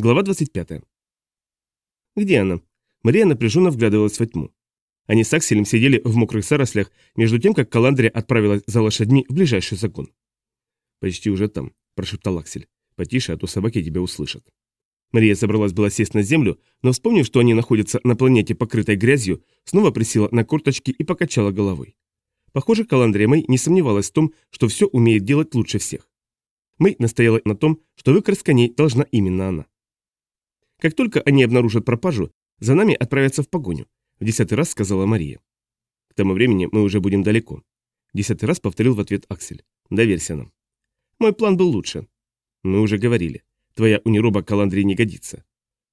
Глава 25. Где она? Мария напряженно вглядывалась во тьму. Они с Акселем сидели в мокрых зарослях, между тем, как Каландрия отправилась за лошадьми в ближайший загон. «Почти уже там», – прошептал Аксель. «Потише, а то собаки тебя услышат». Мария собралась была сесть на землю, но, вспомнив, что они находятся на планете, покрытой грязью, снова присела на корточки и покачала головой. Похоже, Каландрия Мэй не сомневалась в том, что все умеет делать лучше всех. Мэй настояла на том, что выкрасть коней должна именно она. Как только они обнаружат пропажу, за нами отправятся в погоню, в десятый раз сказала Мария. К тому времени мы уже будем далеко. Десятый раз повторил в ответ Аксель. Доверься нам. Мой план был лучше. Мы уже говорили. Твоя унироба Каландрии не годится.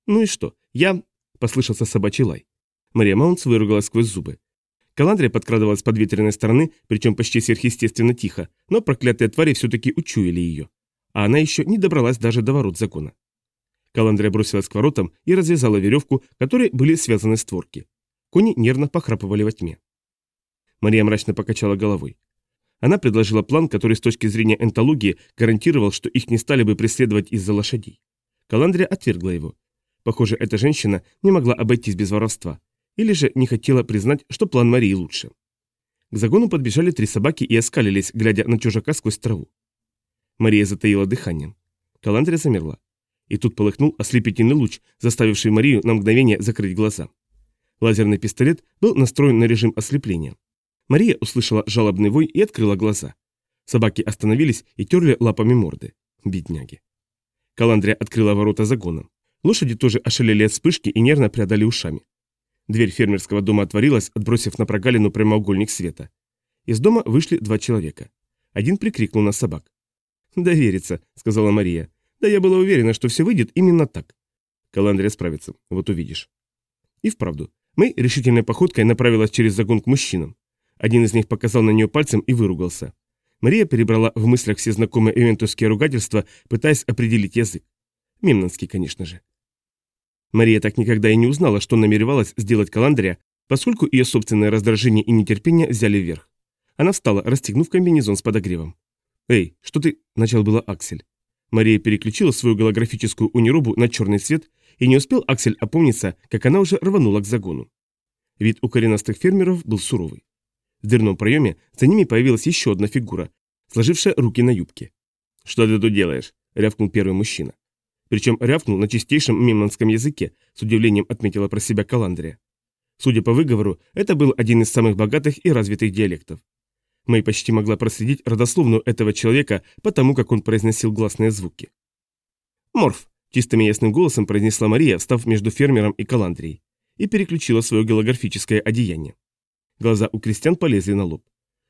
Ну и что? Я... Послышался собачий лай. Мария Маунтс выругалась сквозь зубы. Каландрия подкрадывалась под ветреной стороны, причем почти сверхъестественно тихо, но проклятые твари все-таки учуяли ее. А она еще не добралась даже до ворот закона. Каландрия бросилась к воротам и развязала веревку, которой были связаны створки. Кони нервно похрапывали во тьме. Мария мрачно покачала головой. Она предложила план, который с точки зрения энтологии гарантировал, что их не стали бы преследовать из-за лошадей. Каландрия отвергла его. Похоже, эта женщина не могла обойтись без воровства. Или же не хотела признать, что план Марии лучше. К загону подбежали три собаки и оскалились, глядя на чужака сквозь траву. Мария затаила дыхание. Каландрия замерла. И тут полыхнул ослепительный луч, заставивший Марию на мгновение закрыть глаза. Лазерный пистолет был настроен на режим ослепления. Мария услышала жалобный вой и открыла глаза. Собаки остановились и терли лапами морды. Бедняги. Каландрия открыла ворота загона. Лошади тоже ошалели от вспышки и нервно прядали ушами. Дверь фермерского дома отворилась, отбросив на прогалину прямоугольник света. Из дома вышли два человека. Один прикрикнул на собак. «Довериться», — сказала Мария. Да я была уверена, что все выйдет именно так. Каландрия справится, вот увидишь. И вправду, мы решительной походкой направилась через загон к мужчинам. Один из них показал на нее пальцем и выругался. Мария перебрала в мыслях все знакомые ивентовские ругательства, пытаясь определить язык. Мемнанский, конечно же. Мария так никогда и не узнала, что намеревалась сделать Каландрия, поскольку ее собственное раздражение и нетерпение взяли вверх. Она встала, расстегнув комбинезон с подогревом. «Эй, что ты...» – начал было Аксель. Мария переключила свою голографическую униробу на черный цвет, и не успел Аксель опомниться, как она уже рванула к загону. Вид у коренастых фермеров был суровый. В дверном проеме за ними появилась еще одна фигура, сложившая руки на юбке. «Что ты тут делаешь?» – рявкнул первый мужчина. Причем рявкнул на чистейшем мемнанском языке, с удивлением отметила про себя Каландрия. Судя по выговору, это был один из самых богатых и развитых диалектов. Мэй почти могла проследить родословную этого человека потому, как он произносил гласные звуки. «Морф», – чистым и ясным голосом произнесла Мария, встав между фермером и Каландрией, и переключила свое голографическое одеяние. Глаза у крестьян полезли на лоб.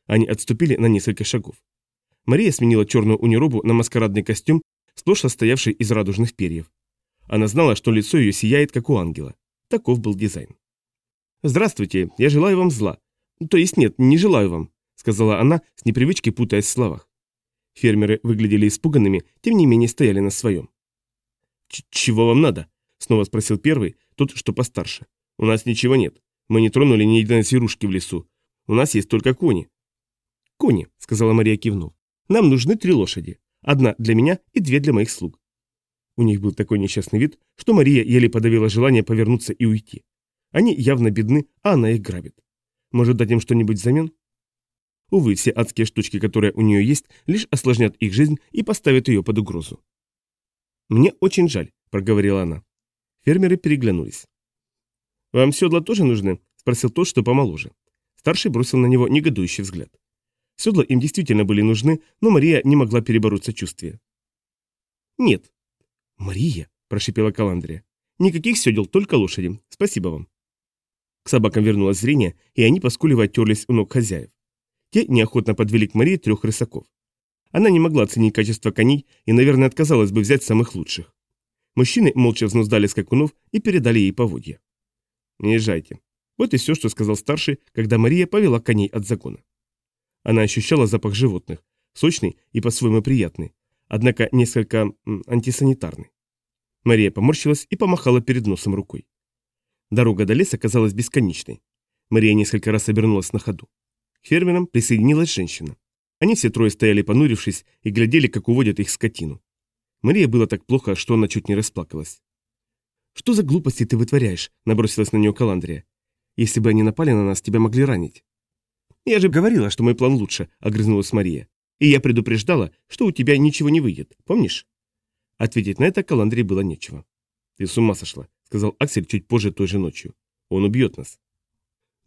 Они отступили на несколько шагов. Мария сменила черную униробу на маскарадный костюм, сплошь состоявший из радужных перьев. Она знала, что лицо ее сияет, как у ангела. Таков был дизайн. «Здравствуйте, я желаю вам зла. То есть нет, не желаю вам сказала она, с непривычки путаясь в словах. Фермеры выглядели испуганными, тем не менее стояли на своем. «Чего вам надо?» – снова спросил первый, тот, что постарше. «У нас ничего нет. Мы не тронули ни единой зверушки в лесу. У нас есть только кони». «Кони», – сказала Мария кивнув. «Нам нужны три лошади. Одна для меня и две для моих слуг». У них был такой несчастный вид, что Мария еле подавила желание повернуться и уйти. Они явно бедны, а она их грабит. Может дать им что-нибудь взамен? Увы, все адские штучки, которые у нее есть, лишь осложнят их жизнь и поставят ее под угрозу. «Мне очень жаль», — проговорила она. Фермеры переглянулись. «Вам седла тоже нужны?» — спросил тот, что помоложе. Старший бросил на него негодующий взгляд. Седла им действительно были нужны, но Мария не могла перебороть сочувствие. «Нет». «Мария», — прошипела Каландрия. «Никаких седел, только лошади. Спасибо вам». К собакам вернулось зрение, и они, поскуливая, терлись у ног хозяев. Те неохотно подвели к Марии трех рысаков. Она не могла оценить качество коней и, наверное, отказалась бы взять самых лучших. Мужчины молча взнуздали скакунов и передали ей поводья. «Не езжайте». Вот и все, что сказал старший, когда Мария повела коней от загона. Она ощущала запах животных, сочный и по-своему приятный, однако несколько антисанитарный. Мария поморщилась и помахала перед носом рукой. Дорога до леса казалась бесконечной. Мария несколько раз обернулась на ходу. К фермерам присоединилась женщина. Они все трое стояли понурившись и глядели, как уводят их скотину. Мария было так плохо, что она чуть не расплакалась. «Что за глупости ты вытворяешь?» – набросилась на нее Каландрия. «Если бы они напали на нас, тебя могли ранить». «Я же говорила, что мой план лучше», – огрызнулась Мария. «И я предупреждала, что у тебя ничего не выйдет, помнишь?» Ответить на это Каландрии было нечего. «Ты с ума сошла», – сказал Аксель чуть позже той же ночью. «Он убьет нас».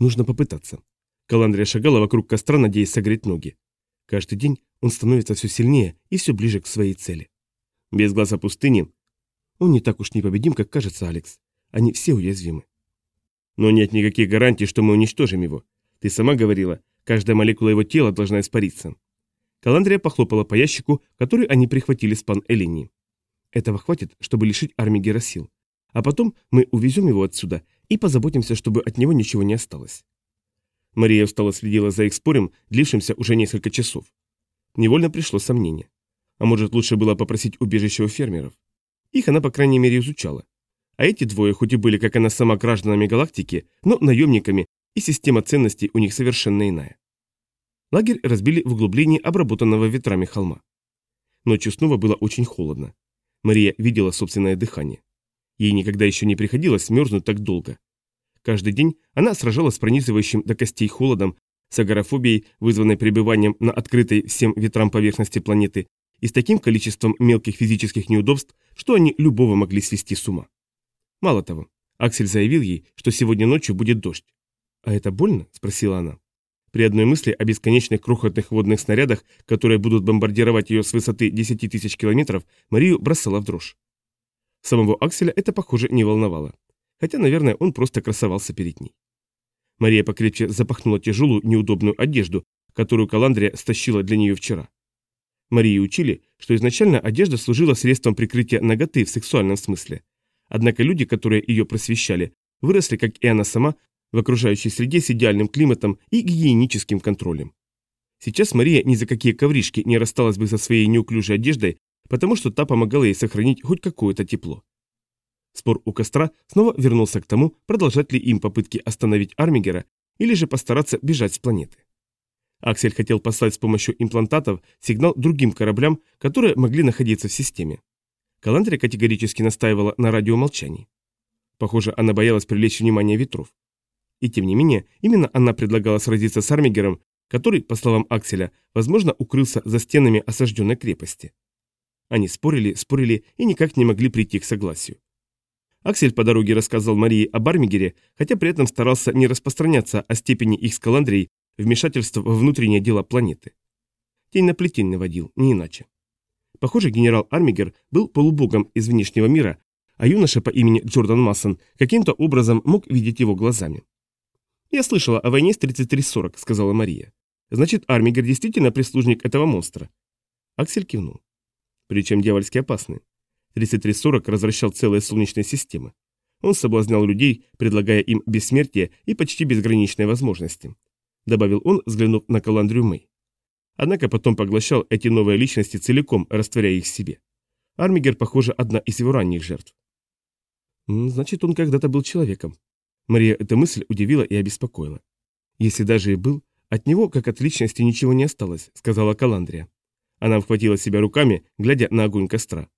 «Нужно попытаться». Каландрия шагала вокруг костра, надеясь согреть ноги. Каждый день он становится все сильнее и все ближе к своей цели. Без глаза пустыни он не так уж непобедим, как кажется, Алекс. Они все уязвимы. Но нет никаких гарантий, что мы уничтожим его. Ты сама говорила, каждая молекула его тела должна испариться. Каландрия похлопала по ящику, который они прихватили с пан Эллини. Этого хватит, чтобы лишить армии Герасил. А потом мы увезем его отсюда и позаботимся, чтобы от него ничего не осталось. Мария устало следила за их спорем, длившимся уже несколько часов. Невольно пришло сомнение. А может, лучше было попросить убежище у фермеров? Их она, по крайней мере, изучала. А эти двое, хоть и были, как она сама, гражданами галактики, но наемниками, и система ценностей у них совершенно иная. Лагерь разбили в углублении обработанного ветрами холма. Ночью снова было очень холодно. Мария видела собственное дыхание. Ей никогда еще не приходилось мерзнуть так долго. Каждый день она сражалась с пронизывающим до костей холодом, с агорафобией, вызванной пребыванием на открытой всем ветрам поверхности планеты, и с таким количеством мелких физических неудобств, что они любого могли свести с ума. Мало того, Аксель заявил ей, что сегодня ночью будет дождь. «А это больно?» – спросила она. При одной мысли о бесконечных крохотных водных снарядах, которые будут бомбардировать ее с высоты 10 тысяч километров, Марию бросала в дрожь. Самого Акселя это, похоже, не волновало. Хотя, наверное, он просто красовался перед ней. Мария покрепче запахнула тяжелую, неудобную одежду, которую Каландрия стащила для нее вчера. Марии учили, что изначально одежда служила средством прикрытия наготы в сексуальном смысле. Однако люди, которые ее просвещали, выросли, как и она сама, в окружающей среде с идеальным климатом и гигиеническим контролем. Сейчас Мария ни за какие ковришки не рассталась бы со своей неуклюжей одеждой, потому что та помогала ей сохранить хоть какое-то тепло. Спор у костра снова вернулся к тому, продолжать ли им попытки остановить Армигера или же постараться бежать с планеты. Аксель хотел послать с помощью имплантатов сигнал другим кораблям, которые могли находиться в системе. Каландрия категорически настаивала на радиомолчании. Похоже, она боялась привлечь внимание ветров. И тем не менее, именно она предлагала сразиться с Армигером, который, по словам Акселя, возможно, укрылся за стенами осажденной крепости. Они спорили, спорили и никак не могли прийти к согласию. Аксель по дороге рассказал Марии об Армигере, хотя при этом старался не распространяться о степени их с Каландрией вмешательство во внутренние дела планеты. Тень на плетень наводил, не иначе. Похоже, генерал Армигер был полубогом из внешнего мира, а юноша по имени Джордан Массон каким-то образом мог видеть его глазами. «Я слышала о войне с 3340», — сказала Мария. «Значит, Армигер действительно прислужник этого монстра?» Аксель кивнул. Причем дьявольски опасный. 3340 развращал целые солнечные системы. Он соблазнял людей, предлагая им бессмертие и почти безграничные возможности добавил он, взглянув на Каландрию Мэй. Однако потом поглощал эти новые личности целиком, растворяя их в себе. Армигер, похоже, одна из его ранних жертв. Значит, он когда-то был человеком. Мария эта мысль удивила и обеспокоила. Если даже и был, от него, как от личности, ничего не осталось, сказала Каландрия. Она обхватила себя руками, глядя на огонь костра.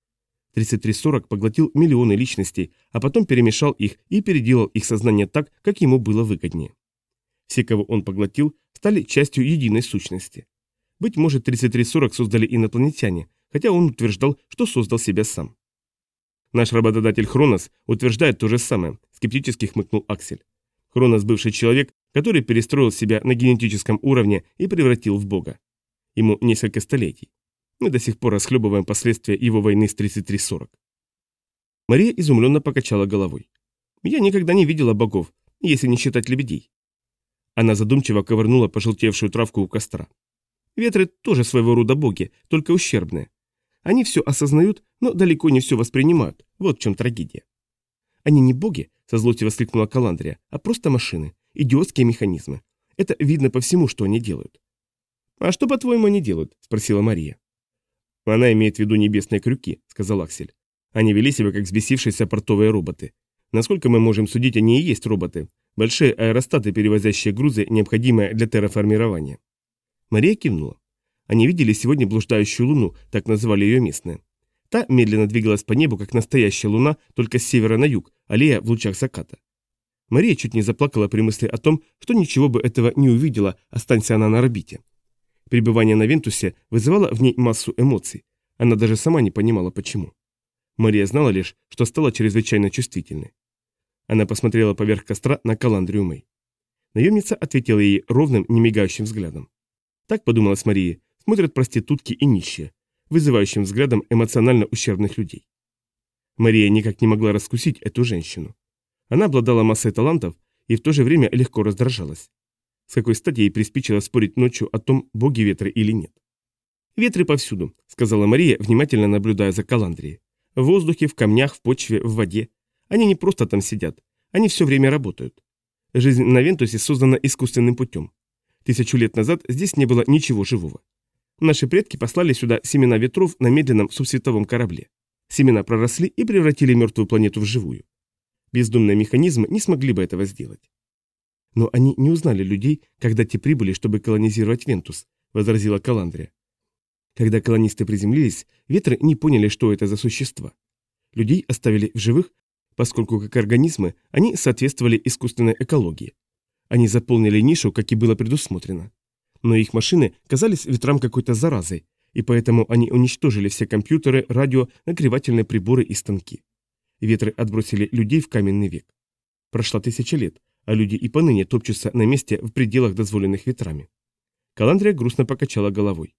3340 поглотил миллионы личностей, а потом перемешал их и переделал их сознание так, как ему было выгоднее. Все, кого он поглотил, стали частью единой сущности. Быть может, 3340 создали инопланетяне, хотя он утверждал, что создал себя сам. Наш работодатель Хронос утверждает то же самое, скептически хмыкнул Аксель. Хронос – бывший человек, который перестроил себя на генетическом уровне и превратил в бога. Ему несколько столетий. Мы до сих пор расхлебываем последствия его войны с 3340. Мария изумленно покачала головой. Я никогда не видела богов, если не считать лебедей. Она задумчиво ковырнула пожелтевшую травку у костра. Ветры тоже своего рода боги, только ущербные. Они все осознают, но далеко не все воспринимают. Вот в чем трагедия. Они не боги, со злостью воскликнула Каландрия, а просто машины, идиотские механизмы. Это видно по всему, что они делают. А что, по-твоему, они делают? спросила Мария. Она имеет в виду небесные крюки, сказал Аксель. Они вели себя как взбесившиеся портовые роботы. Насколько мы можем судить, они и есть роботы, Большие аэростаты, перевозящие грузы, необходимые для терраформирования. Мария кивнула. Они видели сегодня блуждающую луну, так называли ее местные. Та медленно двигалась по небу, как настоящая луна, только с севера на юг, аллея в лучах заката. Мария чуть не заплакала при мысли о том, что ничего бы этого не увидела, останься она на орбите. Пребывание на Вентусе вызывало в ней массу эмоций. Она даже сама не понимала, почему. Мария знала лишь, что стала чрезвычайно чувствительной. Она посмотрела поверх костра на Каландрию Мэй. Наемница ответила ей ровным, немигающим взглядом. Так, подумалась Мария, смотрят проститутки и нищие, вызывающим взглядом эмоционально ущербных людей. Мария никак не могла раскусить эту женщину. Она обладала массой талантов и в то же время легко раздражалась. С какой стати ей приспичило спорить ночью о том, боги ветры или нет. «Ветры повсюду», — сказала Мария, внимательно наблюдая за Каландрией. «В воздухе, в камнях, в почве, в воде. Они не просто там сидят, они все время работают. Жизнь на Вентусе создана искусственным путем. Тысячу лет назад здесь не было ничего живого. Наши предки послали сюда семена ветров на медленном субсветовом корабле. Семена проросли и превратили мертвую планету в живую. Бездумные механизмы не смогли бы этого сделать. Но они не узнали людей, когда те прибыли, чтобы колонизировать Вентус, возразила Каландрия. Когда колонисты приземлились, ветры не поняли, что это за существа. Людей оставили в живых, поскольку как организмы они соответствовали искусственной экологии. Они заполнили нишу, как и было предусмотрено но их машины казались ветрам какой-то заразой, и поэтому они уничтожили все компьютеры, радио, нагревательные приборы и станки. Ветры отбросили людей в каменный век. Прошла тысяча лет, а люди и поныне топчутся на месте в пределах дозволенных ветрами. Каландрия грустно покачала головой.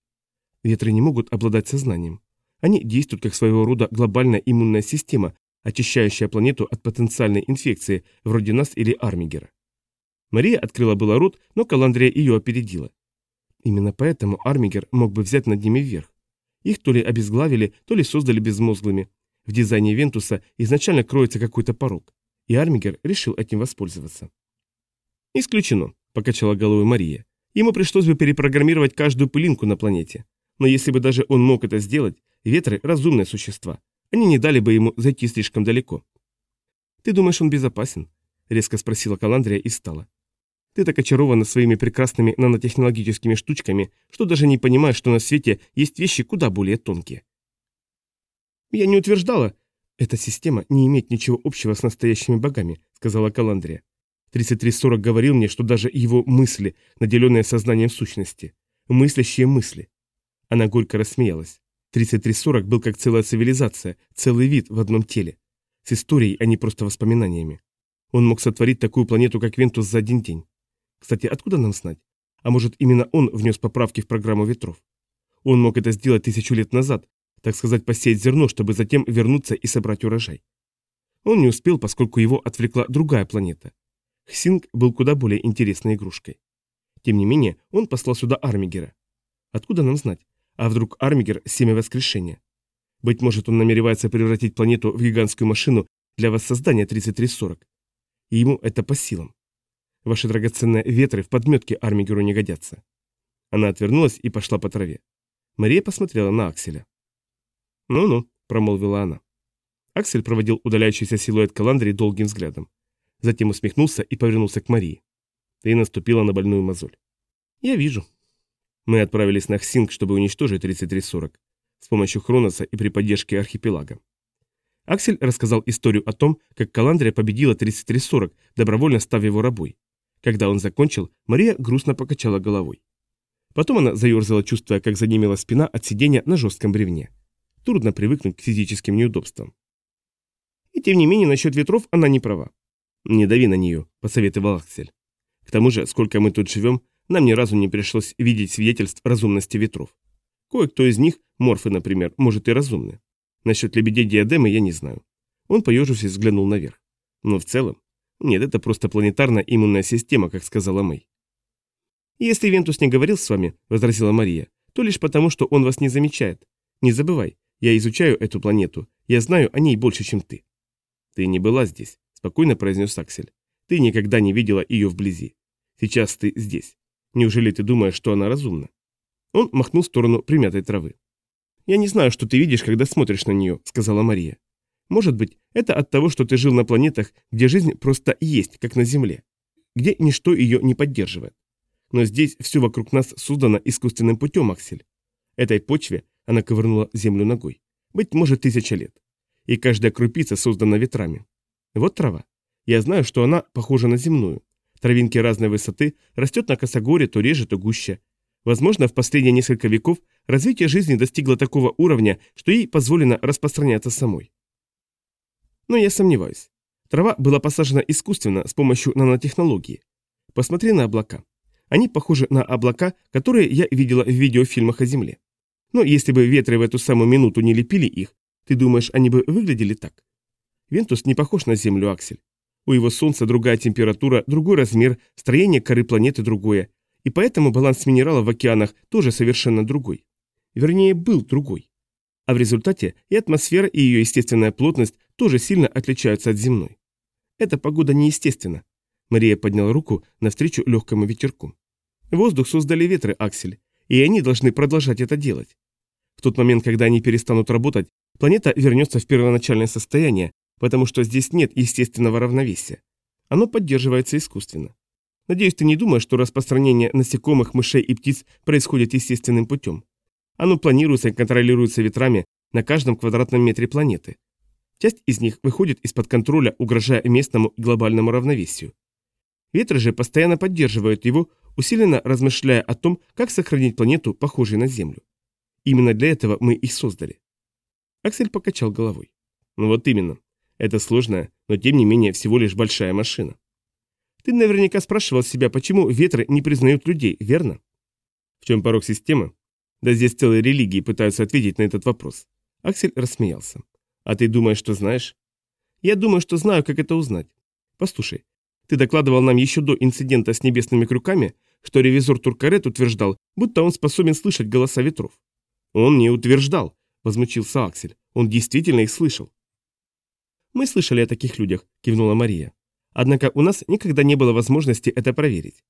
Ветры не могут обладать сознанием. Они действуют как своего рода глобальная иммунная система, очищающая планету от потенциальной инфекции, вроде нас или Армигера. Мария открыла было рот, но Каландрия ее опередила. Именно поэтому Армигер мог бы взять над ними вверх. Их то ли обезглавили, то ли создали безмозглыми. В дизайне Вентуса изначально кроется какой-то порог, и Армигер решил этим воспользоваться. «Исключено», – покачала головой Мария. «Ему пришлось бы перепрограммировать каждую пылинку на планете. Но если бы даже он мог это сделать, ветры – разумные существа. Они не дали бы ему зайти слишком далеко». «Ты думаешь, он безопасен?» – резко спросила Каландрия и встала. Ты так очарована своими прекрасными нанотехнологическими штучками, что даже не понимаешь, что на свете есть вещи куда более тонкие. Я не утверждала. Эта система не имеет ничего общего с настоящими богами, сказала Каландрия. 3340 говорил мне, что даже его мысли, наделенные сознанием сущности, мыслящие мысли. Она горько рассмеялась. 3340 был как целая цивилизация, целый вид в одном теле. С историей, а не просто воспоминаниями. Он мог сотворить такую планету, как Вентус, за один день. Кстати, откуда нам знать? А может, именно он внес поправки в программу ветров? Он мог это сделать тысячу лет назад, так сказать, посеять зерно, чтобы затем вернуться и собрать урожай. Он не успел, поскольку его отвлекла другая планета. Хсинг был куда более интересной игрушкой. Тем не менее, он послал сюда Армигера. Откуда нам знать? А вдруг Армигер – семя воскрешения? Быть может, он намеревается превратить планету в гигантскую машину для воссоздания 3340. И ему это по силам. Ваши драгоценные ветры в подметке Армигеру не годятся. Она отвернулась и пошла по траве. Мария посмотрела на Акселя. «Ну-ну», — промолвила она. Аксель проводил удаляющийся силуэт Каландрии долгим взглядом. Затем усмехнулся и повернулся к Марии. Ты наступила на больную мозоль. «Я вижу». Мы отправились на Хсинг, чтобы уничтожить 3340 с помощью Хроноса и при поддержке архипелага. Аксель рассказал историю о том, как Каландрия победила 3340, добровольно став его рабой. Когда он закончил, Мария грустно покачала головой. Потом она заерзала, чувствуя, как занемела спина от сидения на жестком бревне. Трудно привыкнуть к физическим неудобствам. И тем не менее, насчет ветров она не права. «Не дави на нее», — посоветовал Аксель. «К тому же, сколько мы тут живем, нам ни разу не пришлось видеть свидетельств разумности ветров. Кое-кто из них, морфы, например, может и разумны. Насчет лебедей диадемы я не знаю». Он, поежившись, взглянул наверх. Но в целом, нет, это просто планетарная иммунная система, как сказала Мэй. «Если Вентус не говорил с вами», — возразила Мария, — «то лишь потому, что он вас не замечает. Не забывай, я изучаю эту планету, я знаю о ней больше, чем ты». «Ты не была здесь», — спокойно произнес Аксель. «Ты никогда не видела ее вблизи. Сейчас ты здесь. Неужели ты думаешь, что она разумна?» Он махнул в сторону примятой травы. «Я не знаю, что ты видишь, когда смотришь на нее», — сказала Мария. Может быть, это от того, что ты жил на планетах, где жизнь просто есть, как на Земле, где ничто ее не поддерживает. Но здесь все вокруг нас создано искусственным путем, Аксель. Этой почве, она ковырнула землю ногой, быть может, тысяча лет. И каждая крупица создана ветрами. Вот трава. Я знаю, что она похожа на земную. Травинки разной высоты, растет на косогоре, то реже, то гуще. Возможно, в последние несколько веков развитие жизни достигло такого уровня, что ей позволено распространяться самой. Но я сомневаюсь. Трава была посажена искусственно с помощью нанотехнологии. Посмотри на облака. Они похожи на облака, которые я видела в видеофильмах о Земле. Но если бы ветры в эту самую минуту не лепили их, ты думаешь, они бы выглядели так? Вентус не похож на Землю, Аксель. У его Солнца другая температура, другой размер, строение коры планеты другое, и поэтому баланс минералов в океанах тоже совершенно другой. Вернее, был другой. А в результате и атмосфера, и ее естественная плотность тоже сильно отличаются от земной. Эта погода неестественна. Мария подняла руку навстречу легкому ветерку. Воздух создали ветры, Аксель, и они должны продолжать это делать. В тот момент, когда они перестанут работать, планета вернется в первоначальное состояние, потому что здесь нет естественного равновесия. Оно поддерживается искусственно. Надеюсь, ты не думаешь, что распространение насекомых, мышей и птиц происходит естественным путем. Оно планируется и контролируется ветрами на каждом квадратном метре планеты. Часть из них выходит из-под контроля, угрожая местному и глобальному равновесию. Ветры же постоянно поддерживают его, усиленно размышляя о том, как сохранить планету, похожей на Землю. Именно для этого мы их создали. Аксель покачал головой. Ну вот именно. Это сложная, но тем не менее всего лишь большая машина. Ты наверняка спрашивал себя, почему ветры не признают людей, верно? В чем порог системы? Да здесь целые религии пытаются ответить на этот вопрос. Аксель рассмеялся. А ты думаешь, что знаешь? Я думаю, что знаю, как это узнать. Послушай, ты докладывал нам еще до инцидента с небесными крюками, что ревизор Туркарет утверждал, будто он способен слышать голоса ветров. Он не утверждал, возмутился Аксель. Он действительно их слышал. Мы слышали о таких людях, кивнула Мария. Однако у нас никогда не было возможности это проверить.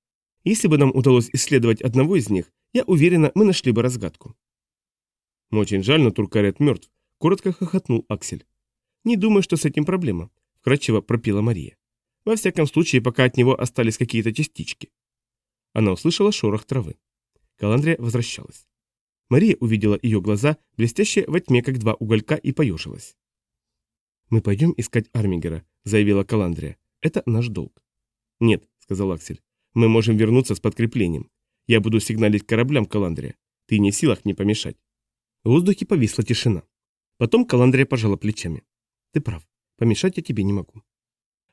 Если бы нам удалось исследовать одного из них, я уверена, мы нашли бы разгадку. Очень жаль, но Туркарет мертв, коротко хохотнул Аксель. Не думаю, что с этим проблема, вкратчиво пропила Мария. Во всяком случае, пока от него остались какие-то частички. Она услышала шорох травы. Каландрия возвращалась. Мария увидела ее глаза, блестящие во тьме, как два уголька, и поежилась. «Мы пойдем искать Армигера», — заявила Каландрия. «Это наш долг». «Нет», — сказал Аксель. «Мы можем вернуться с подкреплением. Я буду сигналить кораблям, Каландрия. Ты не в силах мне помешать». В воздухе повисла тишина. Потом Каландрия пожала плечами. «Ты прав. Помешать я тебе не могу».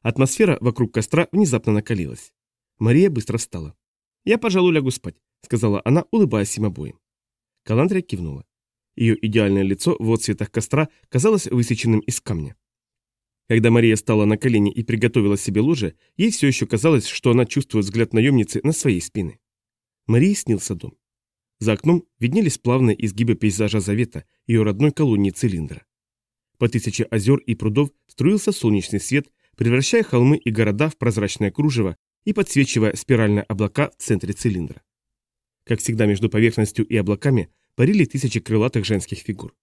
Атмосфера вокруг костра внезапно накалилась. Мария быстро встала. «Я, пожалуй, лягу спать», — сказала она, улыбаясь им обоим. Каландрия кивнула. Ее идеальное лицо в отцветах костра казалось высеченным из камня. Когда Мария стала на колени и приготовила себе ложе, ей все еще казалось, что она чувствует взгляд наемницы на своей спине. Марии снился дом. За окном виднелись плавные изгибы пейзажа Завета, ее родной колонии цилиндра. По тысяче озер и прудов струился солнечный свет, превращая холмы и города в прозрачное кружево и подсвечивая спиральные облака в центре цилиндра. Как всегда между поверхностью и облаками парили тысячи крылатых женских фигур.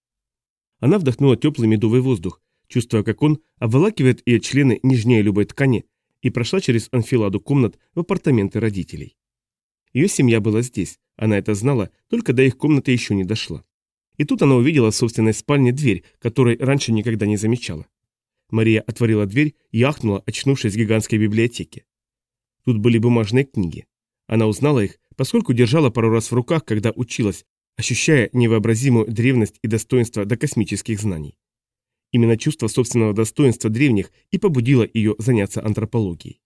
Она вдохнула теплый медовый воздух, чувствуя, как он обволакивает ее члены нежнее любой ткани, и прошла через анфиладу комнат в апартаменты родителей. Ее семья была здесь, она это знала, только до их комнаты еще не дошла. И тут она увидела в собственной спальне дверь, которой раньше никогда не замечала. Мария отворила дверь и ахнула, очнувшись в гигантской библиотеке. Тут были бумажные книги. Она узнала их, поскольку держала пару раз в руках, когда училась, ощущая невообразимую древность и достоинство до космических знаний. Именно чувство собственного достоинства древних и побудило ее заняться антропологией.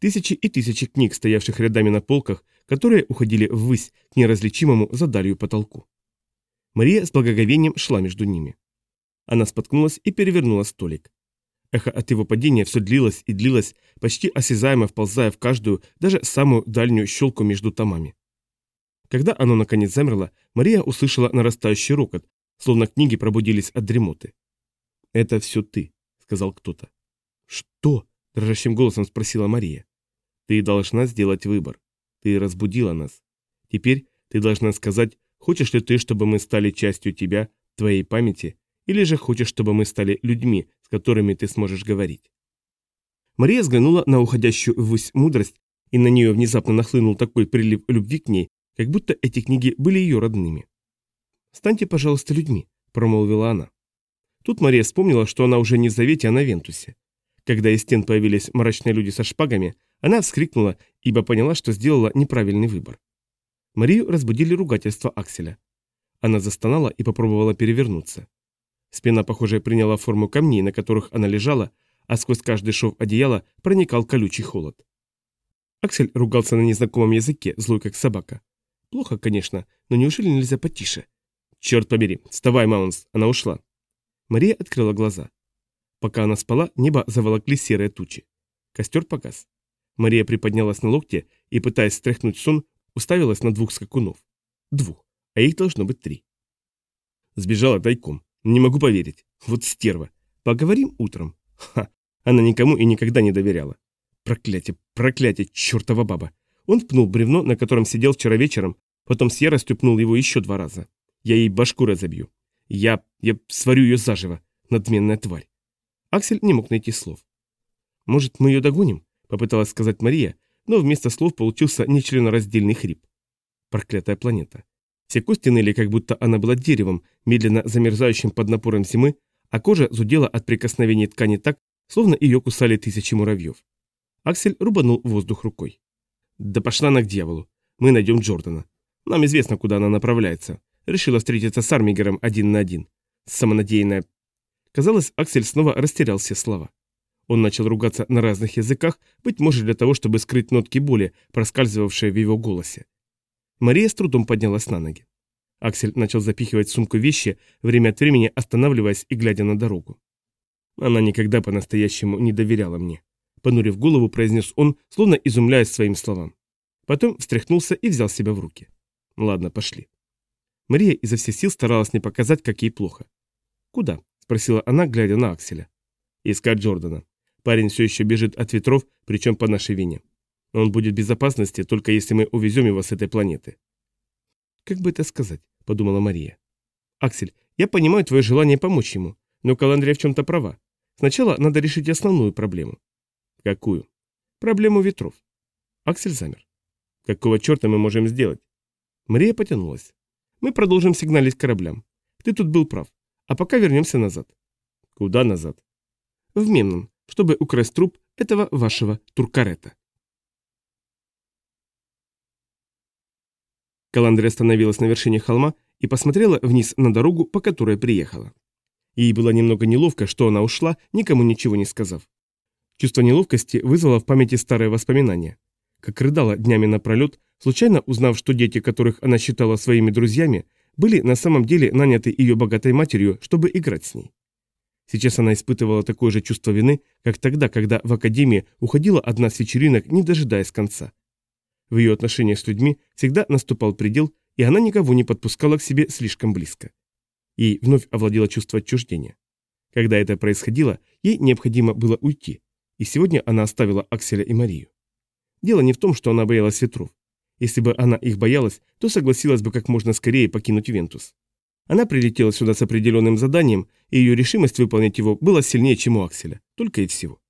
Тысячи и тысячи книг, стоявших рядами на полках, которые уходили ввысь к неразличимому за далью потолку. Мария с благоговением шла между ними. Она споткнулась и перевернула столик. Эхо от его падения все длилось и длилось, почти осязаемо вползая в каждую, даже самую дальнюю щелку между томами. Когда оно наконец замерло, Мария услышала нарастающий рокот, словно книги пробудились от дремоты. «Это все ты», — сказал кто-то. «Что?» — дрожащим голосом спросила Мария. «Ты должна сделать выбор. Ты разбудила нас. Теперь ты должна сказать, хочешь ли ты, чтобы мы стали частью тебя, твоей памяти, или же хочешь, чтобы мы стали людьми, с которыми ты сможешь говорить?» Мария взглянула на уходящую ввысь мудрость, и на нее внезапно нахлынул такой прилив любви к ней, как будто эти книги были ее родными. «Станьте, пожалуйста, людьми», – промолвила она. Тут Мария вспомнила, что она уже не в Завете, а на Вентусе. Когда из стен появились мрачные люди со шпагами, она вскрикнула, ибо поняла, что сделала неправильный выбор. Марию разбудили ругательства Акселя. Она застонала и попробовала перевернуться. Спина, похоже, приняла форму камней, на которых она лежала, а сквозь каждый шов одеяла проникал колючий холод. Аксель ругался на незнакомом языке, злой как собака. Плохо, конечно, но неужели нельзя потише? Черт побери, вставай, Маунс, она ушла. Мария открыла глаза. Пока она спала, небо заволокли серые тучи. Костер погас. Мария приподнялась на локте и, пытаясь стряхнуть сон, уставилась на двух скакунов. Двух, а их должно быть три. Сбежала тайком. Не могу поверить. Вот стерва. Поговорим утром. Ха, она никому и никогда не доверяла. Проклятие, проклятие, чертова баба. Он пнул бревно, на котором сидел вчера вечером, потом с яростью пнул его еще два раза. Я ей башку разобью. Я... я сварю ее заживо. Надменная тварь. Аксель не мог найти слов. «Может, мы ее догоним?» — попыталась сказать Мария, но вместо слов получился нечленораздельный хрип. Проклятая планета. Все кости ныли, как будто она была деревом, медленно замерзающим под напором зимы, а кожа зудела от прикосновений ткани так, словно ее кусали тысячи муравьев. Аксель рубанул воздух рукой. «Да пошла она к дьяволу. Мы найдем Джордана. Нам известно, куда она направляется. Решила встретиться с Армигером один на один. Самонадеянная...» Казалось, Аксель снова растерял все слова. Он начал ругаться на разных языках, быть может для того, чтобы скрыть нотки боли, проскальзывавшие в его голосе. Мария с трудом поднялась на ноги. Аксель начал запихивать в сумку вещи, время от времени останавливаясь и глядя на дорогу. Она никогда по-настоящему не доверяла мне. Понурив голову, произнес он, словно изумляясь своим словам. Потом встряхнулся и взял себя в руки. Ладно, пошли. Мария изо всех сил старалась не показать, как ей плохо. «Куда?» – спросила она, глядя на Акселя. «Искать Джордана. Парень все еще бежит от ветров, причем по нашей вине. Он будет в безопасности, только если мы увезем его с этой планеты». «Как бы это сказать?» – подумала Мария. «Аксель, я понимаю твое желание помочь ему, но Каландрия в чем-то права. Сначала надо решить основную проблему. Какую? Проблему ветров. Аксель замер. Какого черта мы можем сделать? Мария потянулась. Мы продолжим сигналить кораблям. Ты тут был прав. А пока вернемся назад. Куда назад? В Мемнон, чтобы украсть труп этого вашего туркарета. Каландрия остановилась на вершине холма и посмотрела вниз на дорогу, по которой приехала. Ей было немного неловко, что она ушла, никому ничего не сказав. Чувство неловкости вызвало в памяти старые воспоминания. Как рыдала днями напролет, случайно узнав, что дети, которых она считала своими друзьями, были на самом деле наняты ее богатой матерью, чтобы играть с ней. Сейчас она испытывала такое же чувство вины, как тогда, когда в академии уходила одна с вечеринок, не дожидаясь конца. В ее отношениях с людьми всегда наступал предел, и она никого не подпускала к себе слишком близко. Ей вновь овладело чувство отчуждения. Когда это происходило, ей необходимо было уйти, и сегодня она оставила Акселя и Марию. Дело не в том, что она боялась ветров. Если бы она их боялась, то согласилась бы как можно скорее покинуть Вентус. Она прилетела сюда с определенным заданием, и ее решимость выполнить его была сильнее, чем у Акселя, только и всего.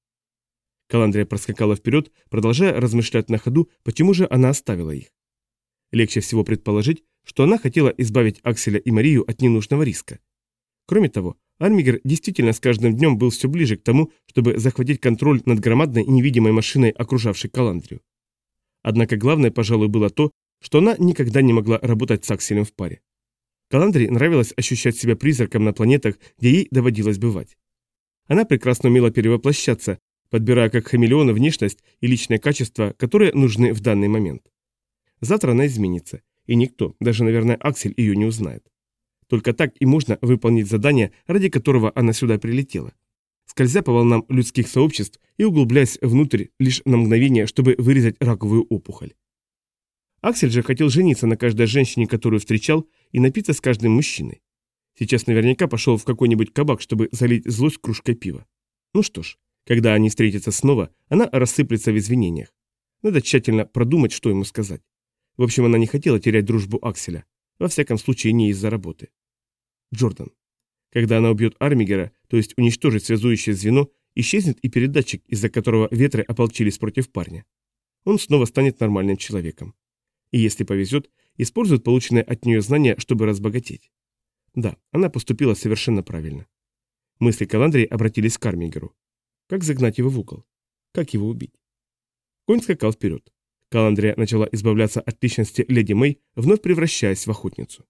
Каландрия проскакала вперед, продолжая размышлять на ходу, почему же она оставила их. Легче всего предположить, что она хотела избавить Акселя и Марию от ненужного риска. Кроме того, Армигер действительно с каждым днем был все ближе к тому, чтобы захватить контроль над громадной и невидимой машиной, окружавшей Каландрию. Однако главное, пожалуй, было то, что она никогда не могла работать с Акселем в паре. Каландрии нравилось ощущать себя призраком на планетах, где ей доводилось бывать. Она прекрасно умела перевоплощаться, подбирая как хамелеона внешность и личные качества, которые нужны в данный момент. Завтра она изменится, и никто, даже, наверное, Аксель ее не узнает. Только так и можно выполнить задание, ради которого она сюда прилетела. Скользя по волнам людских сообществ и углубляясь внутрь лишь на мгновение, чтобы вырезать раковую опухоль. Аксель же хотел жениться на каждой женщине, которую встречал, и напиться с каждым мужчиной. Сейчас наверняка пошел в какой-нибудь кабак, чтобы залить злость кружкой пива. Ну что ж, когда они встретятся снова, она рассыплется в извинениях. Надо тщательно продумать, что ему сказать. В общем, она не хотела терять дружбу Акселя. Во всяком случае, не из-за работы. Джордан. Когда она убьет Армигера, то есть уничтожит связующее звено, исчезнет и передатчик, из-за которого ветры ополчились против парня. Он снова станет нормальным человеком. И если повезет, использует полученные от нее знания, чтобы разбогатеть. Да, она поступила совершенно правильно. Мысли Каландрии обратились к Кармигеру. Как загнать его в угол? Как его убить? Конь скакал вперед. Каландрия начала избавляться от личности леди Мэй, вновь превращаясь в охотницу.